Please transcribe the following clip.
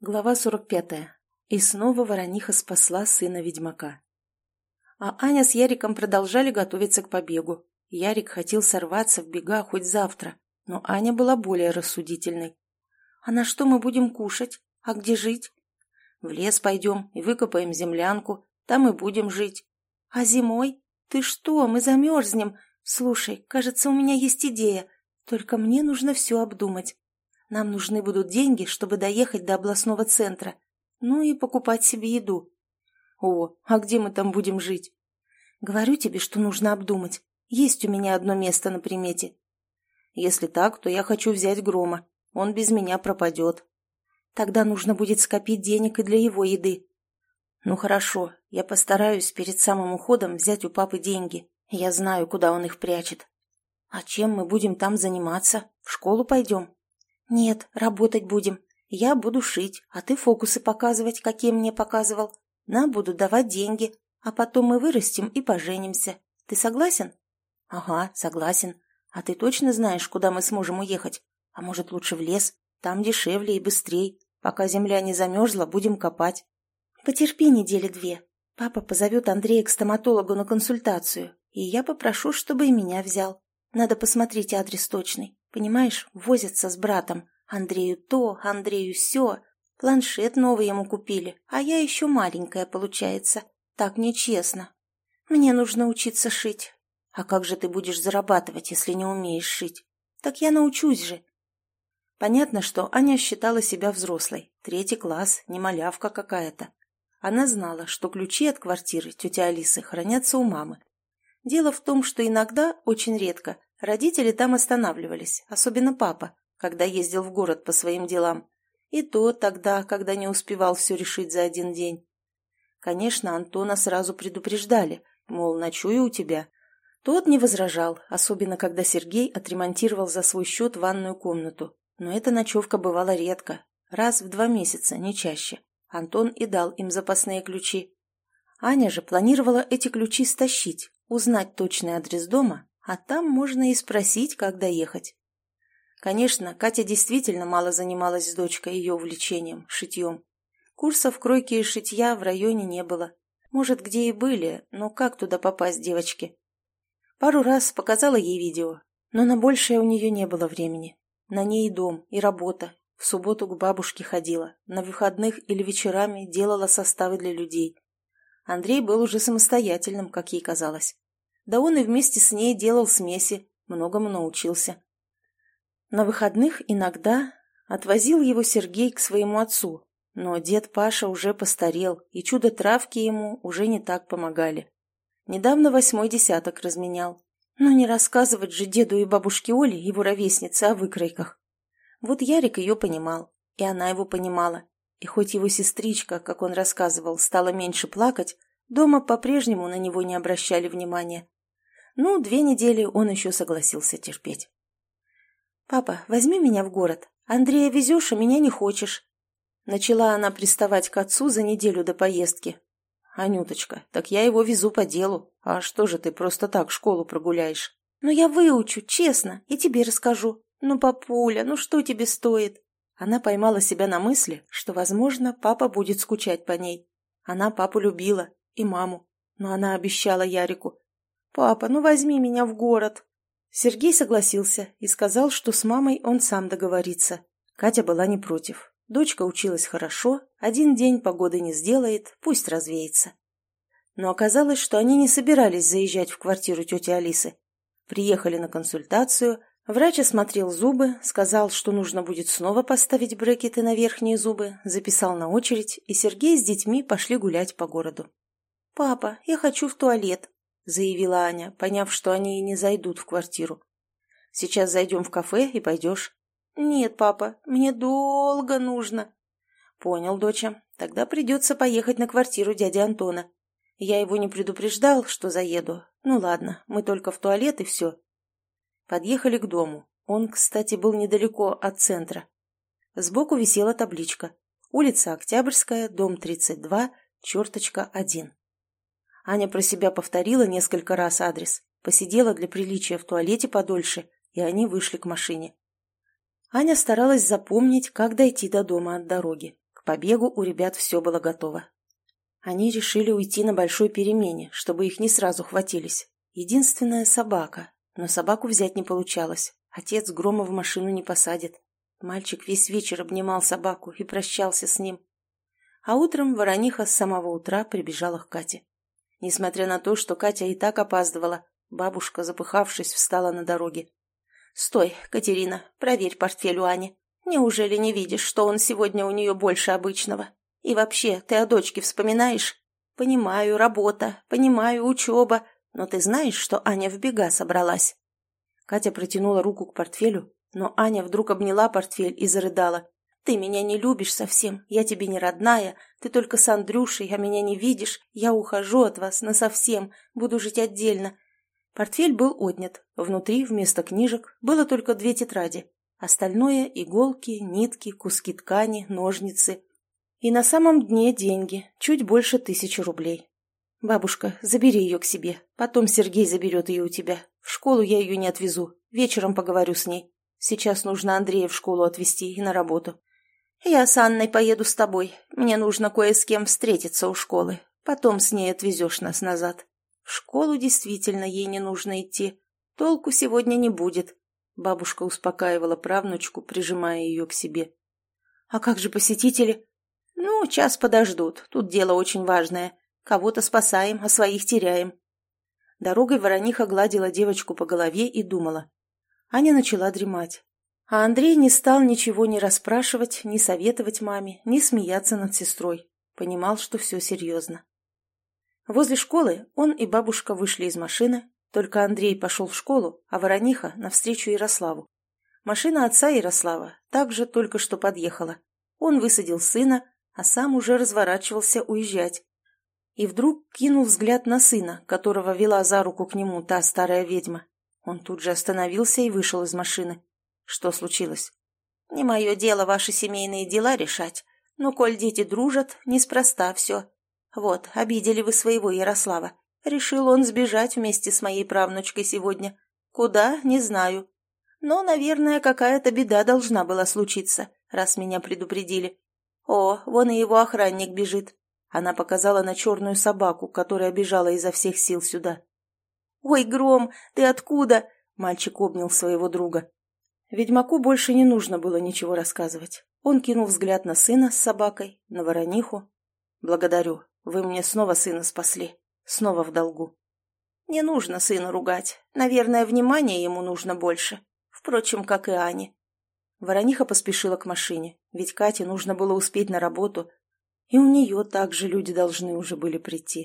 Глава 45. И снова ворониха спасла сына ведьмака. А Аня с Яриком продолжали готовиться к побегу. Ярик хотел сорваться в бега хоть завтра, но Аня была более рассудительной. «А на что мы будем кушать? А где жить?» «В лес пойдем и выкопаем землянку, там и будем жить». «А зимой? Ты что, мы замерзнем? Слушай, кажется, у меня есть идея, только мне нужно все обдумать. Нам нужны будут деньги, чтобы доехать до областного центра. Ну и покупать себе еду. О, а где мы там будем жить? Говорю тебе, что нужно обдумать. Есть у меня одно место на примете. Если так, то я хочу взять Грома. Он без меня пропадет. Тогда нужно будет скопить денег и для его еды. Ну хорошо, я постараюсь перед самым уходом взять у папы деньги. Я знаю, куда он их прячет. А чем мы будем там заниматься? В школу пойдем? «Нет, работать будем. Я буду шить, а ты фокусы показывать, какие мне показывал. Нам буду давать деньги, а потом мы вырастем и поженимся. Ты согласен?» «Ага, согласен. А ты точно знаешь, куда мы сможем уехать? А может, лучше в лес? Там дешевле и быстрей. Пока земля не замерзла, будем копать». «Потерпи недели две. Папа позовет Андрея к стоматологу на консультацию, и я попрошу, чтобы и меня взял. Надо посмотреть адрес точный. Понимаешь, возятся с братом. Андрею то, Андрею все. Планшет новый ему купили, а я еще маленькая, получается. Так нечестно. Мне нужно учиться шить. А как же ты будешь зарабатывать, если не умеешь шить? Так я научусь же. Понятно, что Аня считала себя взрослой. Третий класс, не малявка какая-то. Она знала, что ключи от квартиры тети Алисы хранятся у мамы. Дело в том, что иногда, очень редко, Родители там останавливались, особенно папа, когда ездил в город по своим делам. И то тогда, когда не успевал все решить за один день. Конечно, Антона сразу предупреждали, мол, ночую у тебя. Тот не возражал, особенно когда Сергей отремонтировал за свой счет ванную комнату. Но эта ночевка бывала редко, раз в два месяца, не чаще. Антон и дал им запасные ключи. Аня же планировала эти ключи стащить, узнать точный адрес дома а там можно и спросить, как доехать. Конечно, Катя действительно мало занималась с дочкой ее увлечением, шитьем. Курсов кройки и шитья в районе не было. Может, где и были, но как туда попасть девочке? Пару раз показала ей видео, но на большее у нее не было времени. На ней и дом, и работа. В субботу к бабушке ходила, на выходных или вечерами делала составы для людей. Андрей был уже самостоятельным, как ей казалось. Да он и вместе с ней делал смеси, многому научился. На выходных иногда отвозил его Сергей к своему отцу, но дед Паша уже постарел, и чудо-травки ему уже не так помогали. Недавно восьмой десяток разменял. Но не рассказывать же деду и бабушке Оле, его ровеснице, о выкройках. Вот Ярик ее понимал, и она его понимала. И хоть его сестричка, как он рассказывал, стала меньше плакать, дома по-прежнему на него не обращали внимания. Ну, две недели он еще согласился терпеть. «Папа, возьми меня в город. Андрея везешь, а меня не хочешь». Начала она приставать к отцу за неделю до поездки. «Анюточка, так я его везу по делу. А что же ты просто так школу прогуляешь?» «Ну, я выучу, честно, и тебе расскажу. Ну, папуля, ну что тебе стоит?» Она поймала себя на мысли, что, возможно, папа будет скучать по ней. Она папу любила, и маму, но она обещала Ярику, «Папа, ну возьми меня в город!» Сергей согласился и сказал, что с мамой он сам договорится. Катя была не против. Дочка училась хорошо, один день погоды не сделает, пусть развеется. Но оказалось, что они не собирались заезжать в квартиру тети Алисы. Приехали на консультацию, врач осмотрел зубы, сказал, что нужно будет снова поставить брекеты на верхние зубы, записал на очередь, и Сергей с детьми пошли гулять по городу. «Папа, я хочу в туалет», заявила Аня, поняв, что они и не зайдут в квартиру. «Сейчас зайдем в кафе и пойдешь». «Нет, папа, мне долго нужно». «Понял, доча. Тогда придется поехать на квартиру дяди Антона. Я его не предупреждал, что заеду. Ну ладно, мы только в туалет и все». Подъехали к дому. Он, кстати, был недалеко от центра. Сбоку висела табличка. Улица Октябрьская, дом 32, черточка 1. Аня про себя повторила несколько раз адрес, посидела для приличия в туалете подольше, и они вышли к машине. Аня старалась запомнить, как дойти до дома от дороги. К побегу у ребят все было готово. Они решили уйти на большой перемене, чтобы их не сразу хватились. Единственная собака, но собаку взять не получалось. Отец Грома в машину не посадит. Мальчик весь вечер обнимал собаку и прощался с ним. А утром Ворониха с самого утра прибежала к Кате. Несмотря на то, что Катя и так опаздывала, бабушка, запыхавшись, встала на дороге. «Стой, Катерина, проверь портфель у Ани. Неужели не видишь, что он сегодня у нее больше обычного? И вообще, ты о дочке вспоминаешь? Понимаю, работа, понимаю, учеба, но ты знаешь, что Аня в бега собралась?» Катя протянула руку к портфелю, но Аня вдруг обняла портфель и зарыдала. «Ты меня не любишь совсем, я тебе не родная, ты только с Андрюшей, а меня не видишь, я ухожу от вас насовсем, буду жить отдельно». Портфель был отнят, внутри вместо книжек было только две тетради, остальное – иголки, нитки, куски ткани, ножницы. И на самом дне деньги, чуть больше тысячи рублей. «Бабушка, забери ее к себе. Потом Сергей заберет ее у тебя. В школу я ее не отвезу. Вечером поговорю с ней. Сейчас нужно Андрея в школу отвезти и на работу. Я с Анной поеду с тобой. Мне нужно кое с кем встретиться у школы. Потом с ней отвезешь нас назад. В школу действительно ей не нужно идти. Толку сегодня не будет». Бабушка успокаивала правнучку, прижимая ее к себе. «А как же посетители?» «Ну, час подождут. Тут дело очень важное. Кого-то спасаем, а своих теряем. Дорогой ворониха гладила девочку по голове и думала. Аня начала дремать. А Андрей не стал ничего ни расспрашивать, ни советовать маме, ни смеяться над сестрой. Понимал, что все серьезно. Возле школы он и бабушка вышли из машины, только Андрей пошел в школу, а Ворониха — навстречу Ярославу. Машина отца Ярослава также только что подъехала. Он высадил сына, а сам уже разворачивался уезжать, и вдруг кинул взгляд на сына, которого вела за руку к нему та старая ведьма. Он тут же остановился и вышел из машины. Что случилось? «Не мое дело ваши семейные дела решать, но коль дети дружат, неспроста все. Вот, обидели вы своего Ярослава. Решил он сбежать вместе с моей правнучкой сегодня. Куда, не знаю. Но, наверное, какая-то беда должна была случиться, раз меня предупредили. О, вон и его охранник бежит. Она показала на черную собаку, которая бежала изо всех сил сюда. «Ой, Гром, ты откуда?» — мальчик обнял своего друга. Ведьмаку больше не нужно было ничего рассказывать. Он кинул взгляд на сына с собакой, на ворониху. «Благодарю, вы мне снова сына спасли. Снова в долгу». «Не нужно сына ругать. Наверное, внимания ему нужно больше. Впрочем, как и Ане». Ворониха поспешила к машине, ведь Кате нужно было успеть на работу, и у нее также люди должны уже были прийти.